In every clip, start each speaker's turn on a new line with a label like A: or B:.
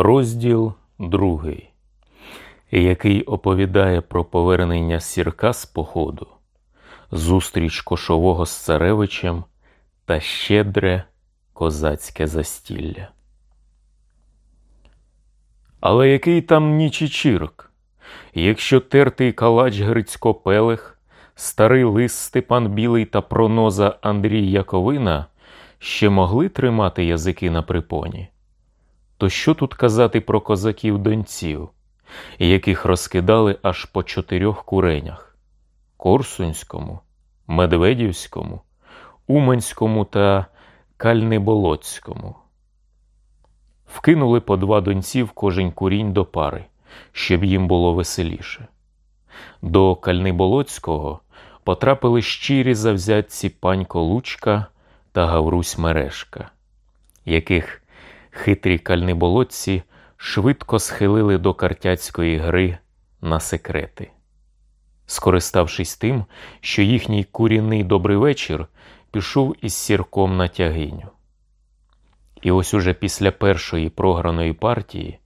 A: Розділ другий, який оповідає про повернення сірка з походу, зустріч кошового з царевичем та щедре козацьке застілля. Але який там нічичірок? Якщо тертий калач Грицько Пелех, старий лис Степан Білий та проноза Андрій Яковина ще могли тримати язики на припоні, то що тут казати про козаків донців, яких розкидали аж по чотирьох куренях Корсунському, Медведівському, Уманському та Кальниболоцькому? Вкинули по два донців кожен курінь до пари, щоб їм було веселіше. До Кальниболоцького потрапили щирі завзятці панько Лучка та Гаврусь Мережка, яких хитрі кальниболотці швидко схилили до картяцької гри на секрети. Скориставшись тим, що їхній курінний добрий вечір пішов із сірком на тягиню. І ось уже після першої програної партії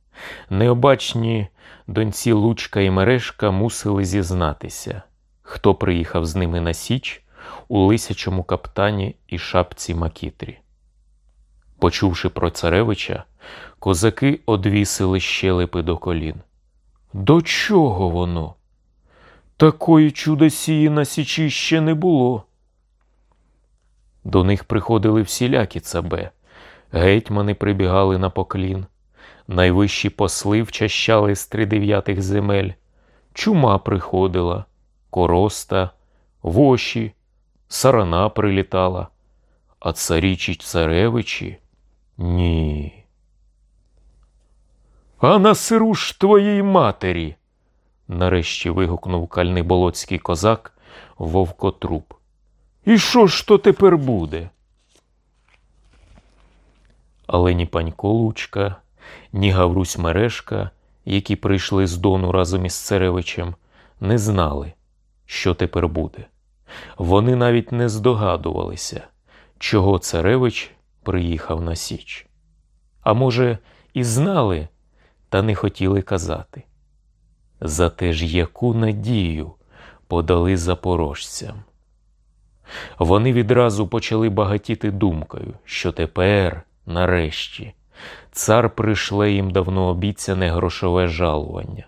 A: необачні доньці Лучка і Мережка мусили зізнатися, хто приїхав з ними на Січ у лисячому каптані і шапці Макітрі. Почувши про царевича, козаки одвісили щелепи до колін. До чого воно? Такої чудосії на Січі ще не було. До них приходили всілякі цабе, гетьмани прибігали на поклін, найвищі посли вчащали з тридев'ятих земель, чума приходила, короста, воші, сарана прилітала, а царічі царевичі ні. А на сиру ж твоїй матері. нарешті вигукнув кальний болоцький козак вовкотруп. І що ж то тепер буде? Але ні панько Лучка, ні Гаврусь Мережка, які прийшли з дону разом із царевичем, не знали, що тепер буде. Вони навіть не здогадувалися, чого царевич приїхав на Січ. А може, і знали, та не хотіли казати. Зате ж яку надію подали запорожцям. Вони відразу почали багатіти думкою, що тепер, нарешті, цар пришле їм давно обіцяне грошове жалування,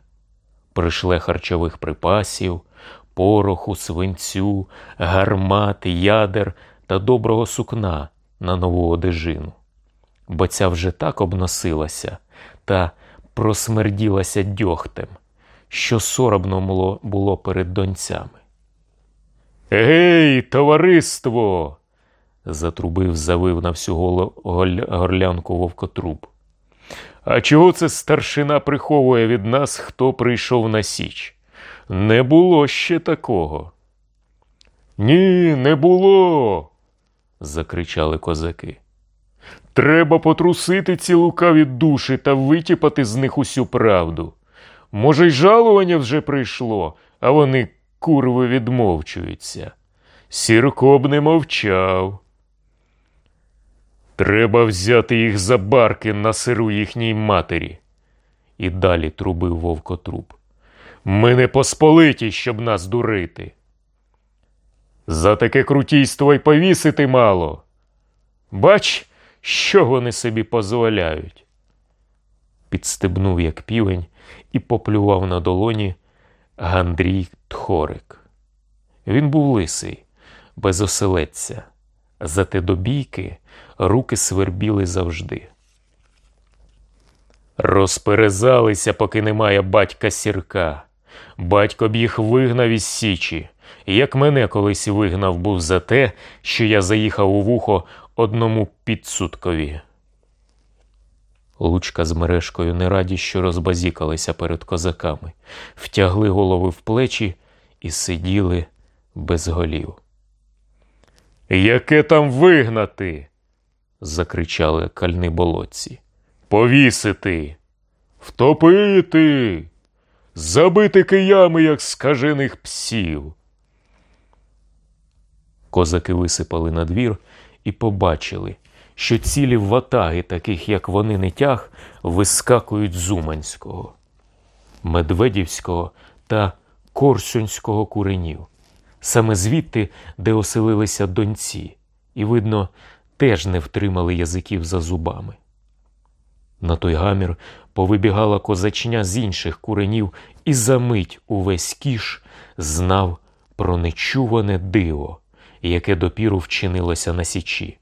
A: пришле харчових припасів, пороху, свинцю, гармат, ядер та доброго сукна на нову одежину. Бо ця вже так обносилася та просмерділася дьогтем, що соромно було перед донцями. Гей, товариство! затрубив, завив на всю горлянку вовкотруб. А чого це старшина приховує від нас, хто прийшов на Січ? Не було ще такого. Ні, не було. Закричали козаки. Треба потрусити ці лукаві душі та витіпати з них усю правду. Може, й жалування вже прийшло, а вони, курви, відмовчуються. Сірко б не мовчав. Треба взяти їх за барки на сиру їхній матері. І далі трубив вовкотруб. Ми не посполиті, щоб нас дурити. За таке крутійство й повісити мало. Бач, що вони собі дозволяють. Підстебнув, як півень, і поплював на долоні Гандрій Тхорик. Він був лисий, без оселедця, зате до бійки руки свербіли завжди. Розперезалися, поки немає батька сірка. Батько б їх вигнав із Січі, як мене колись вигнав був за те, що я заїхав у вухо одному підсудкові. Лучка з мережкою не раді, що розбазікалися перед козаками, втягли голови в плечі і сиділи без голів. Яке там вигнати? закричали кальни болотці. Повісити, втопити, забити киями, як скажених псів. Козаки висипали на двір і побачили, що цілі ватаги, таких як вони не тяг, вискакують з Уманського, Медведівського та Корсунського куренів, саме звідти, де оселилися доньці, і, видно, теж не втримали язиків за зубами. На той гамір повибігала козачня з інших куренів, і за мить увесь кіш знав про нечуване диво, яке допіру вчинилося на січі,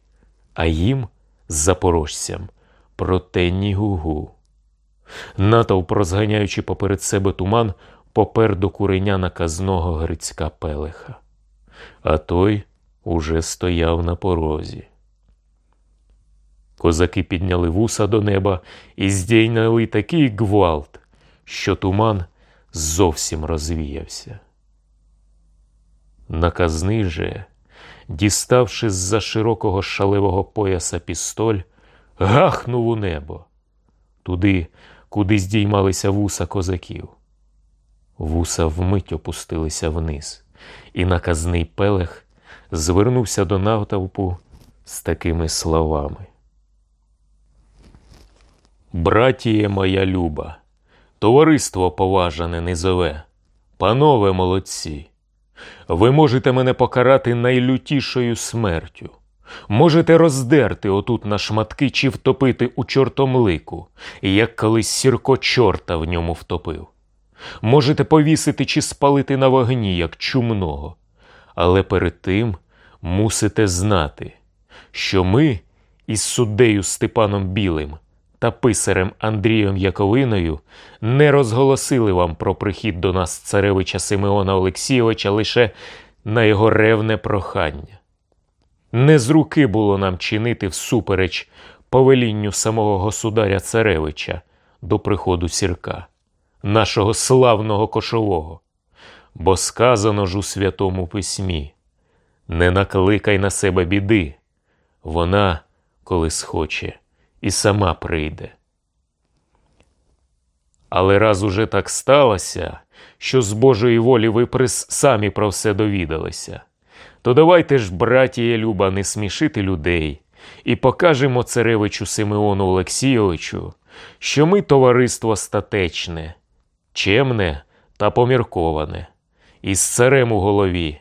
A: а їм, запорожцям, про те ні гугу. Натовп, розганяючи поперед себе туман, попер до куреня наказного Грицька Пелеха, а той уже стояв на порозі. Козаки підняли вуса до неба і здійняли такий гвалт, що туман зовсім розвіявся. Наказний же, діставши з за широкого шалевого пояса пістоль, гахнув у небо, туди, куди здіймалися вуса козаків. Вуса вмить опустилися вниз, і наказний пелех звернувся до натовпу з такими словами. Братіє моя люба, товариство поважане низове, панове молодці, ви можете мене покарати найлютішою смертю, можете роздерти отут на шматки чи втопити у чортомлику, як колись сірко чорта в ньому втопив. Можете повісити чи спалити на вогні, як чумного, але перед тим мусите знати, що ми із суддею Степаном Білим та писарем Андрієм Яковиною не розголосили вам про прихід до нас царевича Симеона Олексійовича лише на його ревне прохання. Не з руки було нам чинити всупереч повелінню самого государя царевича до приходу сірка, нашого славного кошового, бо сказано ж у Святому Письмі: не накликай на себе біди, вона, коли схоче, і сама прийде. Але раз уже так сталося, що з Божої волі ви прис самі про все довідалися, то давайте ж, братія Люба, не смішити людей і покажемо царевичу Симеону Олексійовичу, що ми товариство статечне, чемне та помірковане, із царем у голові,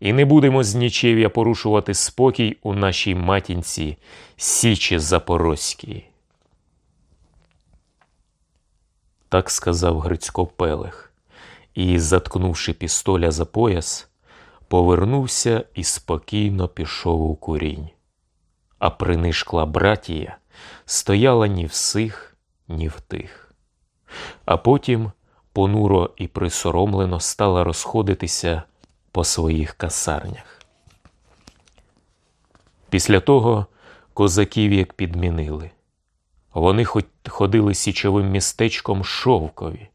A: і не будемо з нічев'я порушувати спокій у нашій матінці Січі Запорозькій. Так сказав Грицько Пелех, і, заткнувши пістоля за пояс, повернувся і спокійно пішов у курінь. А принишкла братія стояла ні в сих, ні в тих. А потім понуро і присоромлено стала розходитися по своїх касарнях. Після того козаків як підмінили. Вони ходили січовим містечком шовкові,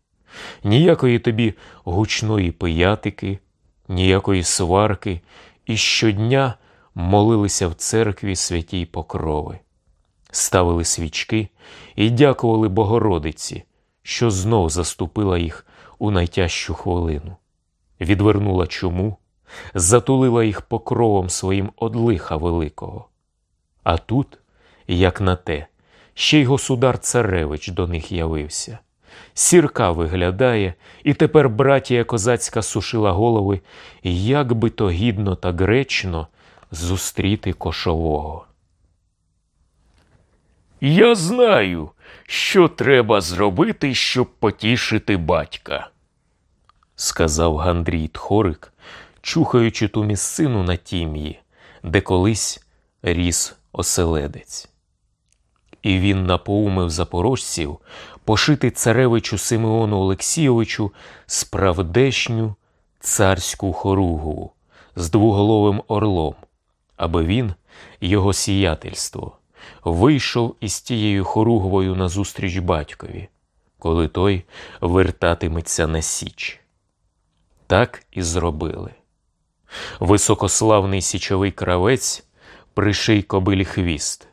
A: ніякої тобі гучної пиятики, ніякої сварки, і щодня молилися в церкві святій покрови, ставили свічки і дякували Богородиці, що знов заступила їх у найтяжчу хвилину, відвернула чуму, затулила їх покровом своїм од лиха великого. А тут, як на те, ще й государ царевич до них явився. Сірка виглядає, і тепер братія козацька сушила голови, як би то гідно та гречно зустріти кошового. Я знаю, що треба зробити, щоб потішити батька, сказав Гандрій Тхорик, чухаючи ту місцину на тім'ї, де колись ріс оселедець. І він напоумив запорожців пошити царевичу Симеону Олексійовичу справдешню царську хоругу з двуголовим орлом, аби він, його сіятельство, вийшов із тією хоругвою назустріч батькові, коли той вертатиметься на Січ. Так і зробили. Високославний січовий кравець приший кобилі хвіст,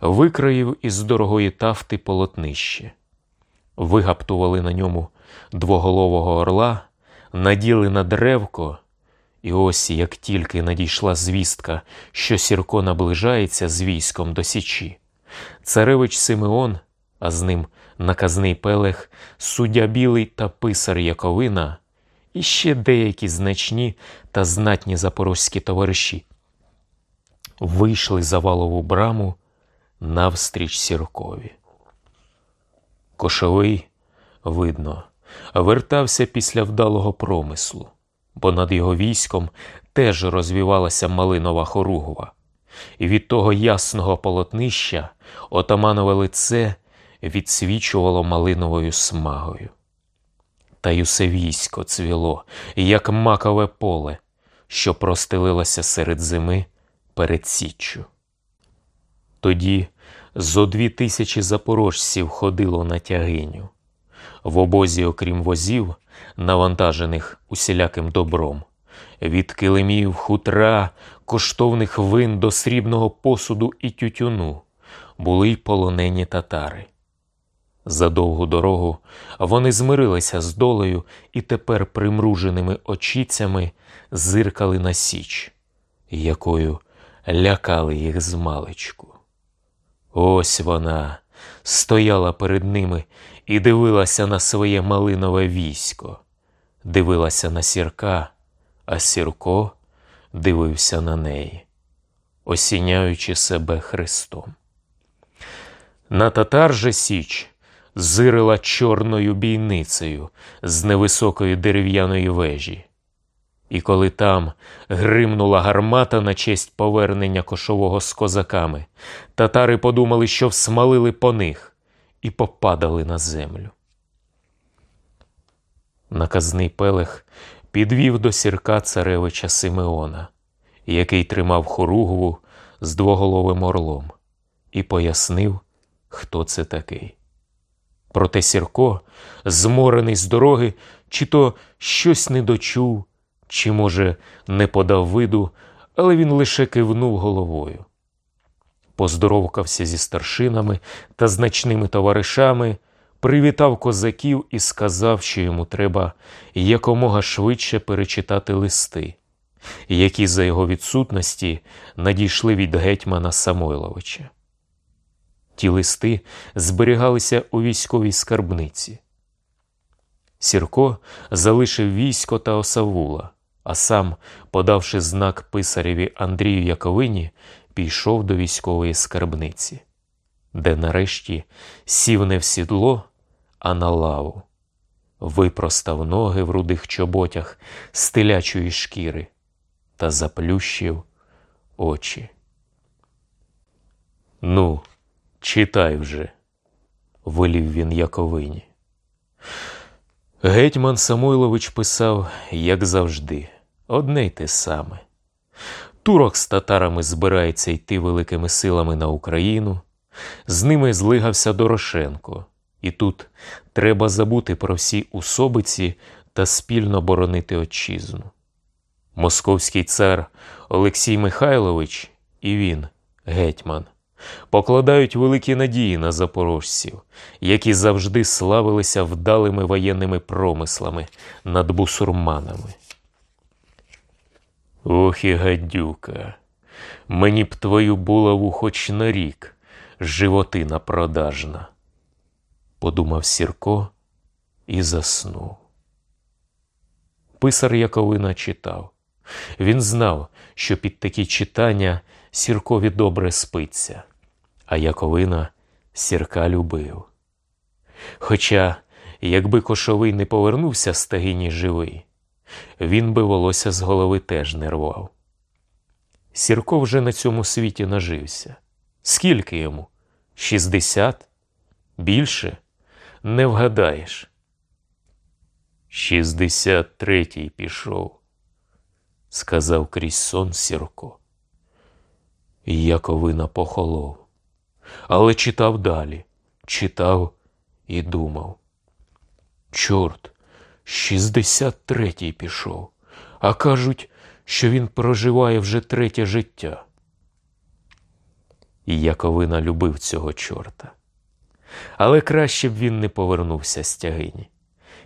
A: викраїв із дорогої тафти полотнище, вигаптували на ньому двоголового орла, наділи на древко І ось як тільки надійшла звістка, що Сірко наближається з військом до Січі, царевич Симеон, а з ним наказний Пелех, суддя Білий та писар Яковина, і ще деякі значні та знатні запорозькі товариші, вийшли за валову браму навстріч Сіркові. Кошовий, видно, вертався після вдалого промислу, бо над його військом теж розвівалася малинова хоругва, і від того ясного полотнища отаманове лице відсвічувало малиновою смагою. Та й усе військо цвіло, як макове поле, що простелилося серед зими перед Січчю. Тоді зо дві тисячі запорожців ходило на тягиню. В обозі, окрім возів, навантажених усіляким добром, від килимів, хутра, коштовних вин до срібного посуду і тютюну, були й полонені татари. За довгу дорогу вони змирилися з долею і тепер примруженими очіцями зиркали на січ, якою лякали їх змалечку. Ось вона стояла перед ними і дивилася на своє малинове військо, дивилася на сірка, а сірко дивився на неї, осіняючи себе Христом. На татар же Січ зирила чорною бійницею з невисокої дерев'яної вежі. І коли там гримнула гармата на честь повернення кошового з козаками, татари подумали, що всмалили по них і попадали на землю. Наказний пелех підвів до сірка царевича Симеона, який тримав хоругву з двоголовим орлом, і пояснив, хто це такий. Проте Сірко, зморений з дороги, чи то щось не дочув, чи, може, не подав виду, але він лише кивнув головою. Поздоровкався зі старшинами та значними товаришами, привітав козаків і сказав, що йому треба якомога швидше перечитати листи, які за його відсутності надійшли від гетьмана Самойловича. Ті листи зберігалися у військовій скарбниці. Сірко залишив військо та осавула, а сам, подавши знак писареві Андрію Яковині, пішов до військової скарбниці, де нарешті сів не в сідло, а на лаву, випростав ноги в рудих чоботях стилячої шкіри та заплющив очі. Ну, читай вже, вилів він Яковині. Гетьман Самойлович писав, як завжди, одне й те саме. Турок з татарами збирається йти великими силами на Україну, з ними злигався Дорошенко, і тут треба забути про всі усобиці та спільно боронити отчизну. Московський цар Олексій Михайлович і він, гетьман, покладають великі надії на запорожців, які завжди славилися вдалими воєнними промислами над бусурманами. Ох і гадюка, мені б твою булаву хоч на рік, животина продажна, подумав Сірко і заснув. Писар Яковина читав. Він знав, що під такі читання Сіркові добре спиться, а Яковина Сірка любив. Хоча, якби кошовий не повернувся з тагині живий, він би волосся з голови теж не рвав. Сірко вже на цьому світі нажився. Скільки йому? Шістдесят? Більше? Не вгадаєш. Шістдесят третій пішов, сказав крізь сон Сірко. Яковина похолов, але читав далі, читав і думав. Чорт, шістдесят третій пішов, а кажуть, що він проживає вже третє життя. І Яковина любив цього чорта. Але краще б він не повернувся з тягині.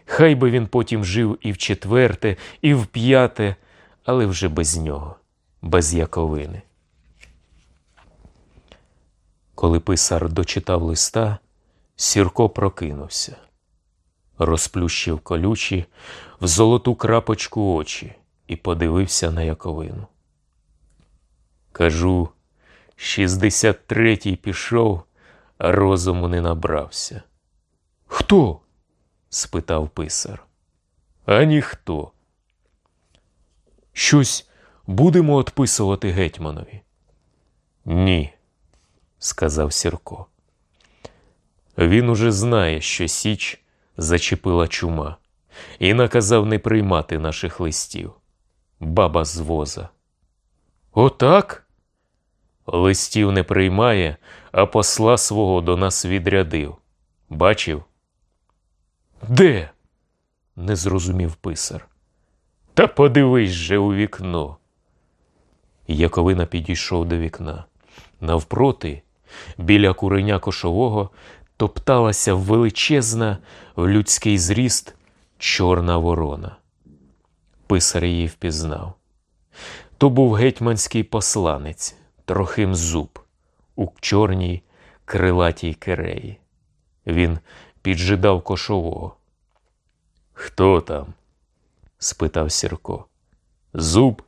A: Хай би він потім жив і в четверте, і в п'яте, але вже без нього, без яковини. Коли писар дочитав листа, Сірко прокинувся, розплющив колючі в золоту крапочку очі і подивився на яковину. Кажу, 63-й пішов, а розуму не набрався. Хто? спитав писар. А ніхто. Щось будемо отписувати гетьманові? Ні, сказав Сірко. Він уже знає, що Січ зачепила чума, і наказав не приймати наших листів. Баба з воза. Отак? Листів не приймає, а посла свого до нас відрядив. Бачив? Де? не зрозумів писар. Та подивись же у вікно. Яковина підійшов до вікна. Навпроти, біля куреня кошового, топталася величезна в людський зріст чорна ворона. Писар її впізнав. То був гетьманський посланець, трохим зуб, у чорній крилатій киреї. Він піджидав кошового. Хто там? спитав Сірко. Зуб?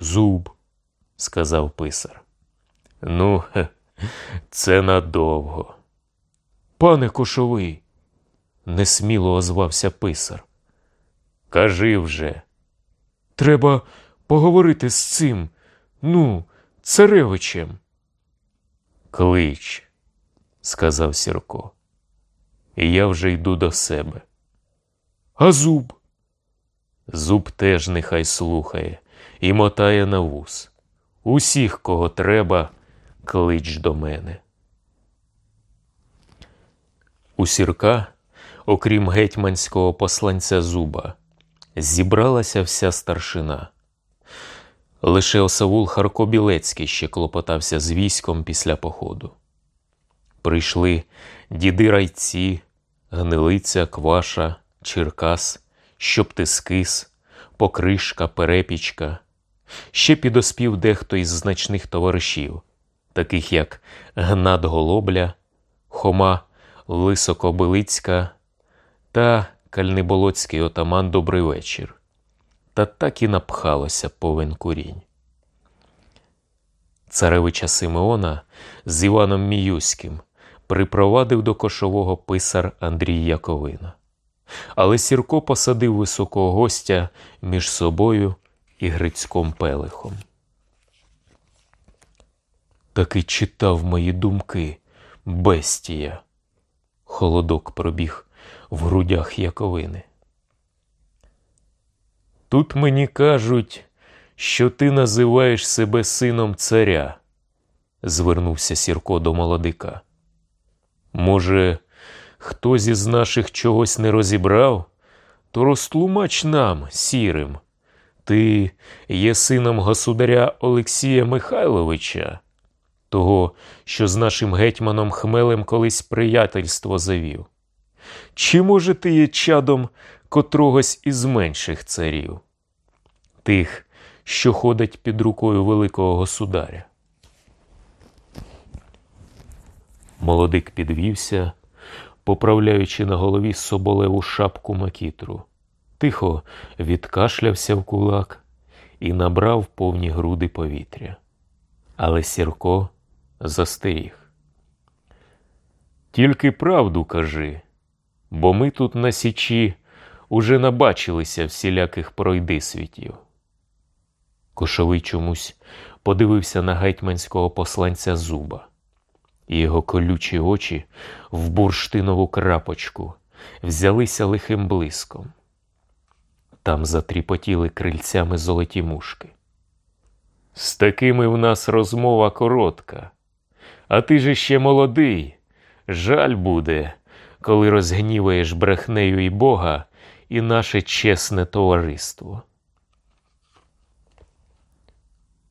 A: Зуб, сказав писар. Ну, це надовго. Пане кошовий, несміло озвався писар. Кажи вже. Треба поговорити з цим, ну, царевичем. Клич, сказав Сірко. І я вже йду до себе. А зуб? Зуб теж нехай слухає і мотає на вус. Усіх, кого треба, клич до мене. У сірка, окрім гетьманського посланця зуба, зібралася вся старшина. Лише осавул Харкобілецький ще клопотався з військом після походу. Прийшли діди райці, гнилиця, кваша, Черкас, Щоптискис, Покришка, Перепічка. Ще підоспів дехто із значних товаришів, таких як Гнат Голобля, Хома Лисокобилицька та Кальниболоцький отаман Добрий вечір. Та так і напхалося повен курінь. Царевича Симеона з Іваном Міюським припровадив до кошового писар Андрій Яковина. Але Сірко посадив високого гостя між собою і Грицьком Пелихом. Таки читав мої думки, бестія. Холодок пробіг в грудях Яковини. Тут мені кажуть, що ти називаєш себе сином царя, звернувся Сірко до молодика. Може, хтось із наших чогось не розібрав, то розтлумач нам, сірим. Ти є сином государя Олексія Михайловича, того, що з нашим гетьманом Хмелем колись приятельство завів. Чи, може, ти є чадом котрогось із менших царів, тих, що ходять під рукою Великого Государя? Молодик підвівся, поправляючи на голові соболеву шапку макітру, тихо відкашлявся в кулак і набрав повні груди повітря. Але Сірко застеріг. Тільки правду кажи, бо ми тут на Січі уже набачилися всіляких пройдисвітів. Кошовий чомусь подивився на гетьманського посланця зуба і його колючі очі в бурштинову крапочку взялися лихим блиском. Там затріпотіли крильцями золоті мушки. З такими в нас розмова коротка, а ти же ще молодий. Жаль буде, коли розгніваєш брехнею і Бога і наше чесне товариство.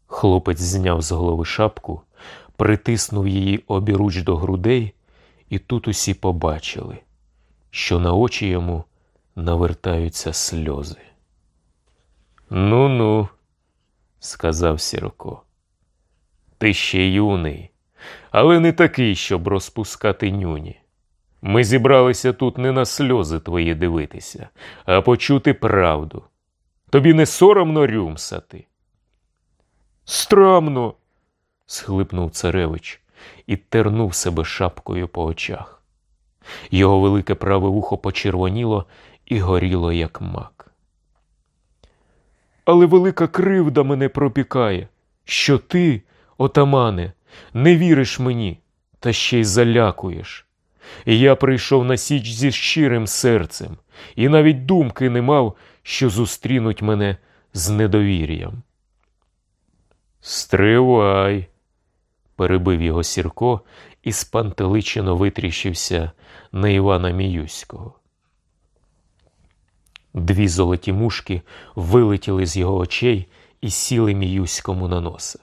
A: Хлопець зняв з голови шапку притиснув її обіруч до грудей, і тут усі побачили, що на очі йому навертаються сльози. Ну ну, сказав Сірко. Ти ще юний, але не такий, щоб розпускати нюні. Ми зібралися тут не на сльози твої дивитися, а почути правду. Тобі не соромно рюмсати. Страмно. схлипнув царевич і тернув себе шапкою по очах. Його велике праве вухо почервоніло і горіло, як мак. Але велика кривда мене пропікає, що ти, отамане, не віриш мені, та ще й залякуєш. Я прийшов на січ зі щирим серцем і навіть думки не мав, що зустрінуть мене з недовір'ям. Стривай, перебив його Сірко і спантеличено витріщився на Івана Міюського. Дві золоті мушки вилетіли з його очей і сіли Міюському на носа.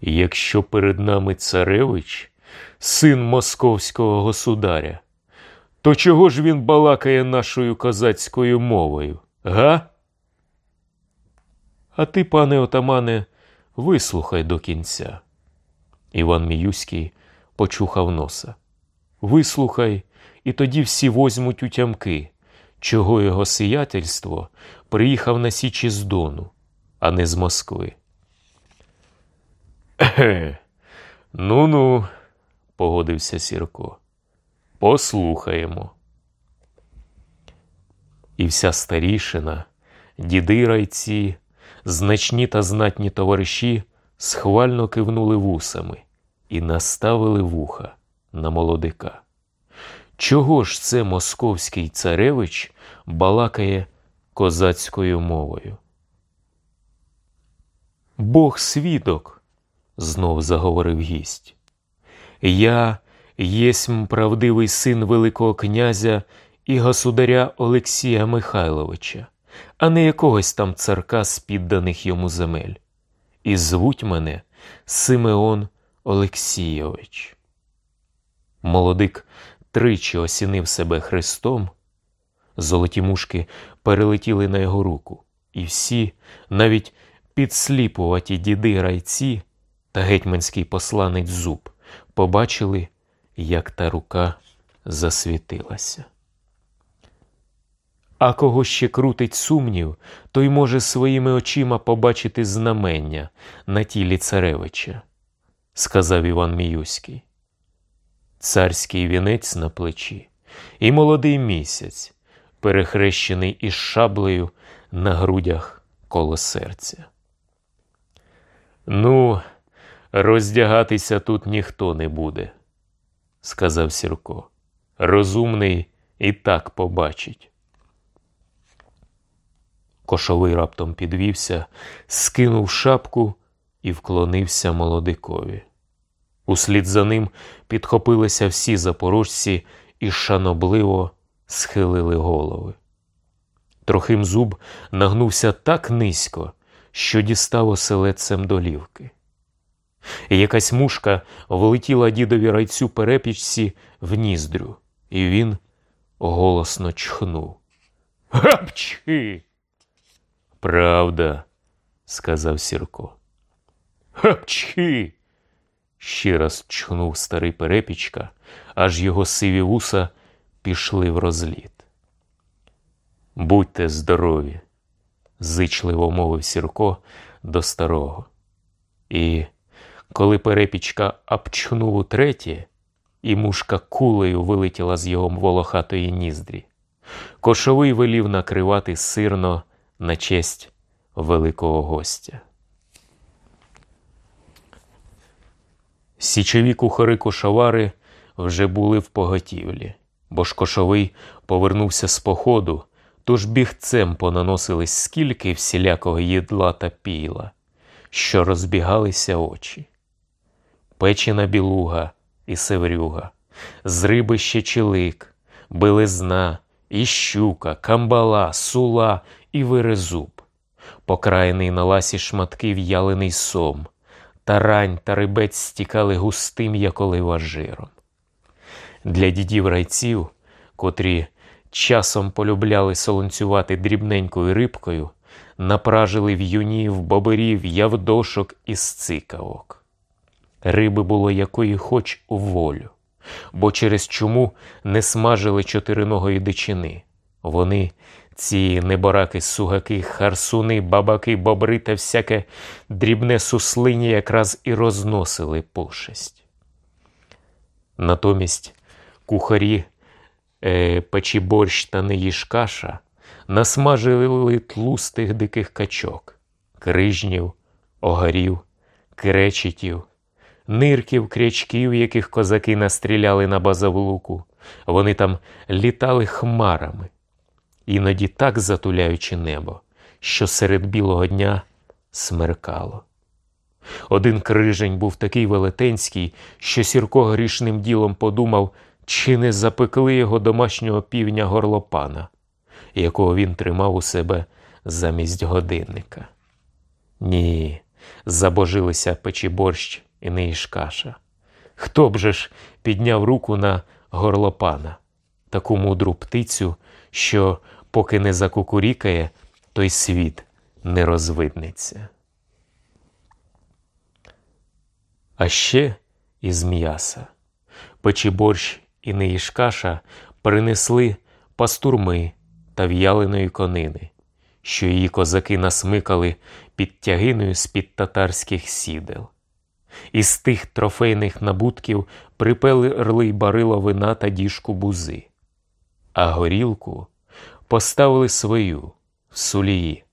A: Якщо перед нами царевич, син московського государя, то чого ж він балакає нашою козацькою мовою, га? А ти, пане отамане, вислухай до кінця. Іван Міюський почухав носа. Вислухай, і тоді всі возьмуть у тямки, чого його сиятельство приїхав на Січі з Дону, а не з Москви. Ну ну, погодився Сірко. Послухаємо. І вся старішина, діди райці, значні та знатні товариші схвально кивнули вусами і наставили вуха на молодика. Чого ж це московський царевич балакає козацькою мовою? Бог свідок, знов заговорив гість. Я єсмь правдивий син Великого князя і государя Олексія Михайловича, а не якогось там царка з підданих йому земель. І звуть мене Симеон Олексійович. Молодик тричі осінив себе хрестом. Золоті мушки перелетіли на його руку, і всі, навіть підсліпуваті діди райці та гетьманський посланець зуб, побачили, як та рука засвітилася. А кого ще крутить сумнів, той може своїми очима побачити знамення на тілі царевича, сказав Іван Міюський. Царський вінець на плечі і молодий місяць, перехрещений із шаблею на грудях коло серця. Ну, роздягатися тут ніхто не буде, сказав Сірко. Розумний і так побачить. Кошовий раптом підвівся, скинув шапку і вклонився молодикові. Услід за ним підхопилися всі запорожці і шанобливо схилили голови. Трохим зуб нагнувся так низько, що дістав оселедцем долівки. Якась мушка влетіла дідові райцю перепічці в ніздрю, і він голосно чхнув. Гапчхи! Правда, сказав Сірко. Гапчхи! ще раз чхнув старий перепічка, аж його сиві вуса пішли в розліт. Будьте здорові, зичливо мовив Сірко до старого. І коли перепічка обчхнув утретє, і мушка кулею вилетіла з його волохатої ніздрі, кошовий велів накривати сирно на честь великого гостя. Січові кухари кошовари вже були в поготівлі, бо ж кошовий повернувся з походу, тож бігцем понаносились скільки всілякого їдла та піла, що розбігалися очі. Печена білуга і севрюга, з риби ще чилик, белизна, і щука, камбала, сула і вирезуб, покраєний на ласі шматки в'ялений сом, тарань та рибець стікали густим, як олива жиром. Для дідів райців, котрі часом полюбляли солонцювати дрібненькою рибкою, напражили в'юнів, боберів, явдошок і сцикавок. Риби було якої хоч волю, бо через чому не смажили чотириногої дичини. Вони, ці небораки, сугаки, харсуни, бабаки, бобри та всяке дрібне суслині якраз і розносили пошесть. Натомість кухарі е, печі борщ та не їж каша насмажили тлустих диких качок, крижнів, огарів, кречетів, нирків, крячків, яких козаки настріляли на базавлуку. Вони там літали хмарами, іноді так затуляючи небо, що серед білого дня смеркало. Один крижень був такий велетенський, що Сірко грішним ділом подумав, чи не запекли його домашнього півня горлопана, якого він тримав у себе замість годинника. Ні, забожилися печі борщ і не. Хто б же ж підняв руку на горлопана, таку мудру птицю, що, поки не закукурікає, той світ не розвиднеться. А ще із м'яса. Печі борщ і не їж каша принесли пастурми та в'яленої конини, що її козаки насмикали під тягиною з-під татарських сідел. Із тих трофейних набутків приперли й барило вина та діжку бузи, а горілку поставили свою в сулії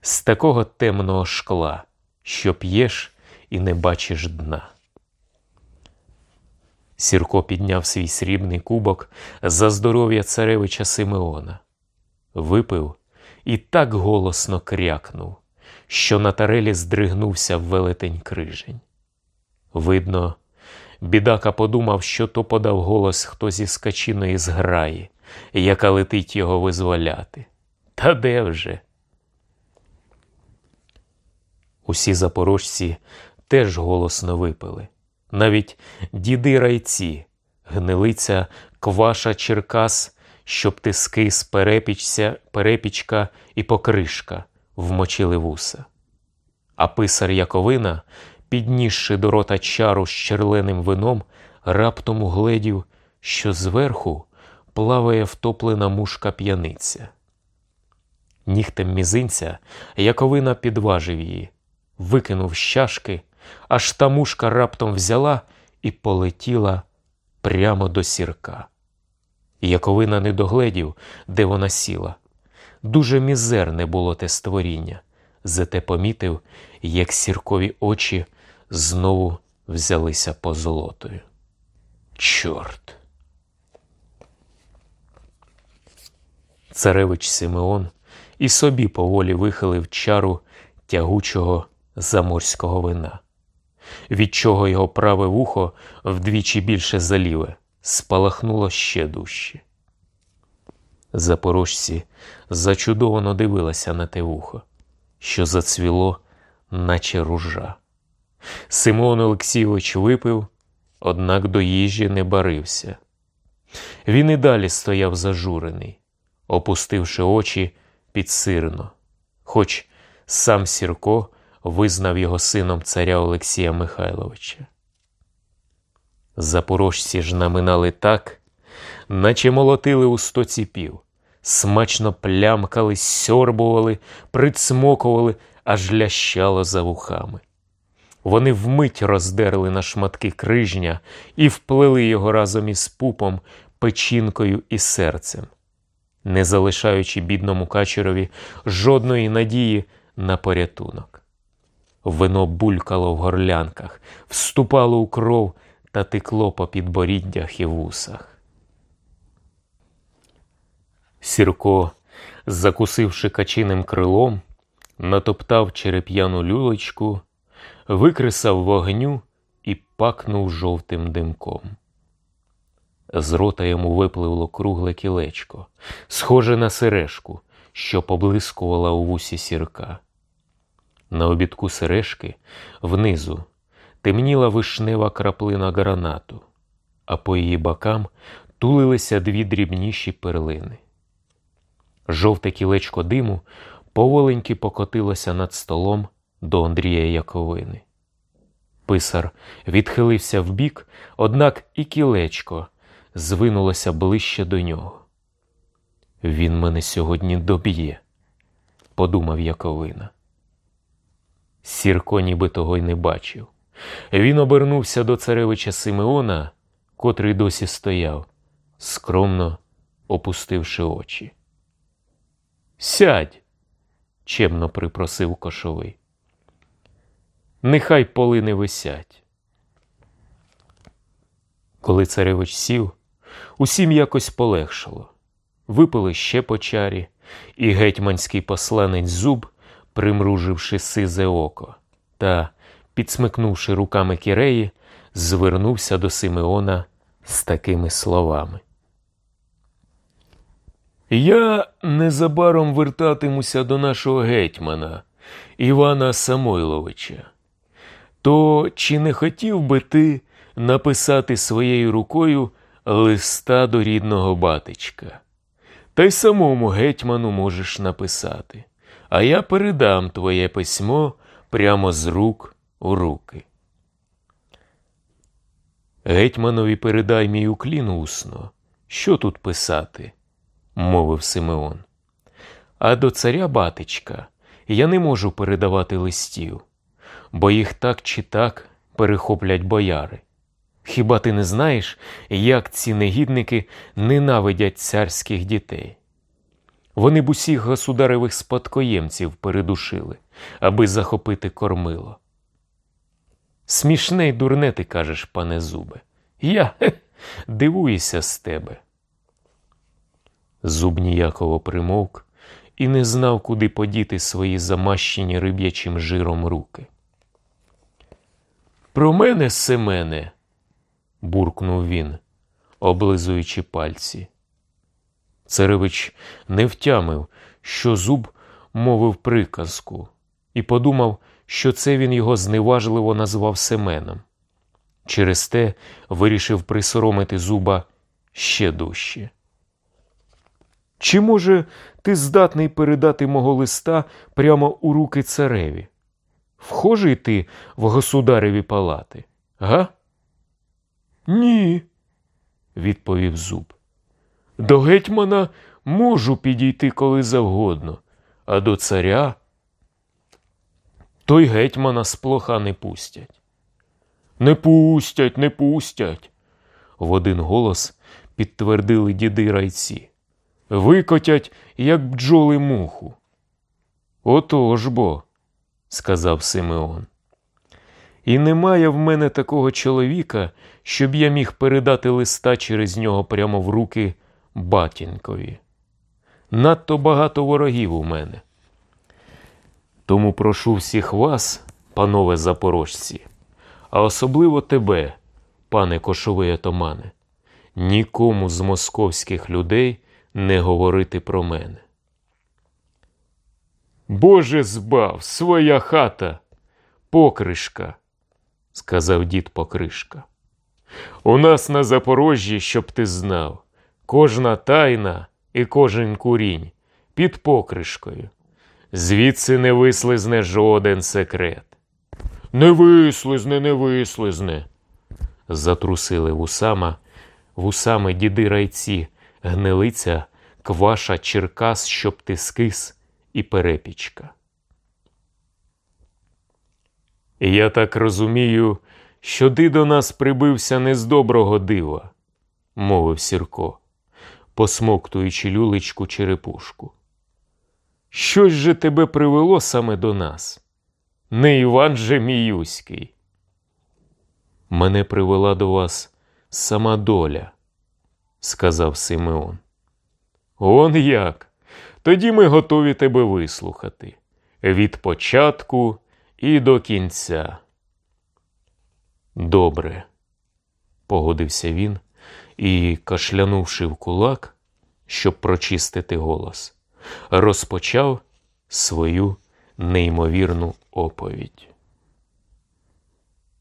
A: з такого темного шкла, що п'єш і не бачиш дна. Сірко підняв свій срібний кубок за здоров'я царевича Симеона, випив і так голосно крякнув, що на тарелі здригнувся велетень крижень. Видно, бідака подумав, що то подав голос хто зі скачиної зграї, яка летить його визволяти. Та де вже? Усі запорожці теж голосно випили. Навіть діди райці, гнилиця, кваша Черкас, щоб тиски з перепічця, перепічка і покришка вмочили вуса. А писар Яковина піднісши до рота чару з черленим вином, раптом угледів, що зверху плаває втоплена мушка п'яниця. Нігтем мізинця Яковина підважив її, викинув з чашки, аж та мушка раптом взяла і полетіла прямо до сірка. Яковина не догледів, де вона сіла. Дуже мізерне було те створіння, зате помітив, як сіркові очі знову взялися по золотою. Чорт. Царевич Симеон і собі поволі вихилив чару тягучого заморського вина, від чого його праве вухо вдвічі більше заліве, спалахнуло ще дужче. Запорожці зачудовано дивилися на те вухо, що зацвіло, наче ружа. Симон Олексійович випив, однак до їжі не барився. Він і далі стояв зажурений, опустивши очі підсирно, хоч сам Сірко визнав його сином царя Олексія Михайловича. Запорожці ж наминали так, наче молотили у сто ціпів, смачно плямкали, сьорбували, прицмокували, аж лящало за вухами. Вони вмить роздерли на шматки крижня і вплели його разом із пупом, печінкою і серцем, не залишаючи бідному качерові жодної надії на порятунок. Вино булькало в горлянках, вступало у кров та текло по підборіддях і вусах. Сірко, закусивши качиним крилом, натоптав череп'яну люлечку викресав вогню і пакнув жовтим димком. З рота йому випливло кругле кілечко, схоже на сережку, що поблискувала у вусі сірка. На обідку сережки внизу темніла вишнева краплина гранату, а по її бокам тулилися дві дрібніші перлини. Жовте кілечко диму поволеньки покотилося над столом до Андрія Яковини. Писар відхилився вбік, однак і кілечко звинулося ближче до нього. Він мене сьогодні доб'є, подумав Яковина. Сірко ніби того й не бачив. Він обернувся до царевича Симеона, котрий досі стояв, скромно опустивши очі. Сядь, чемно припросив кошовий. Нехай поли не висять. Коли царевич сів, усім якось полегшало. Випили ще по чарі, і гетьманський посланець зуб, примруживши сизе око та, підсмикнувши руками кіреї, звернувся до Симеона з такими словами. Я незабаром вертатимуся до нашого гетьмана Івана Самойловича. То чи не хотів би ти написати своєю рукою листа до рідного батечка? Та й самому гетьману можеш написати, а я передам твоє письмо прямо з рук у руки. Гетьманові передай мій уклін усно. Що тут писати? мовив Симеон. А до царя батечка я не можу передавати листів, бо їх так чи так перехоплять бояри. Хіба ти не знаєш, як ці негідники ненавидять царських дітей? Вони б усіх государевих спадкоємців передушили, аби захопити кормило. Смішне й дурне ти кажеш, пане зубе. Я хе, дивуюся з тебе. Зуб ніяково примовк і не знав, куди подіти свої замащені риб'ячим жиром руки. Про мене, Семене, буркнув він, облизуючи пальці. Царевич не втямив, що зуб мовив приказку, і подумав, що це він його зневажливо назвав Семеном. Через те вирішив присоромити зуба ще дужче. Чи, може, ти здатний передати мого листа прямо у руки цареві? Вхожий ти в государеві палати, га? Ні, відповів зуб. До гетьмана можу підійти коли завгодно, а до царя той гетьмана з плоха не пустять. Не пустять, не пустять, в один голос підтвердили діди райці. Викотять, як бджоли муху. Отож бо, сказав Симеон. І немає в мене такого чоловіка, щоб я міг передати листа через нього прямо в руки батінкові. Надто багато ворогів у мене. Тому прошу всіх вас, панове запорожці, а особливо тебе, пане кошовий атамане, нікому з московських людей не говорити про мене. Боже збав, своя хата, покришка, сказав дід Покришка. У нас на Запорожжі, щоб ти знав, кожна тайна і кожен курінь під покришкою. Звідси не вислизне жоден секрет. Не вислизне, не вислизне. Затрусили вусама, вусами діди райці, гнилиця, кваша, черкас, щоб ти скис і перепічка. Я так розумію, що ти до нас прибився не з доброго дива, мовив Сірко, посмоктуючи люлечку черепушку. Щось же тебе привело саме до нас, не Іван же Міюський. Мене привела до вас сама доля, сказав Симеон. Он як? Тоді ми готові тебе вислухати від початку і до кінця. Добре, погодився він і, кашлянувши в кулак, щоб прочистити голос, розпочав свою неймовірну оповідь.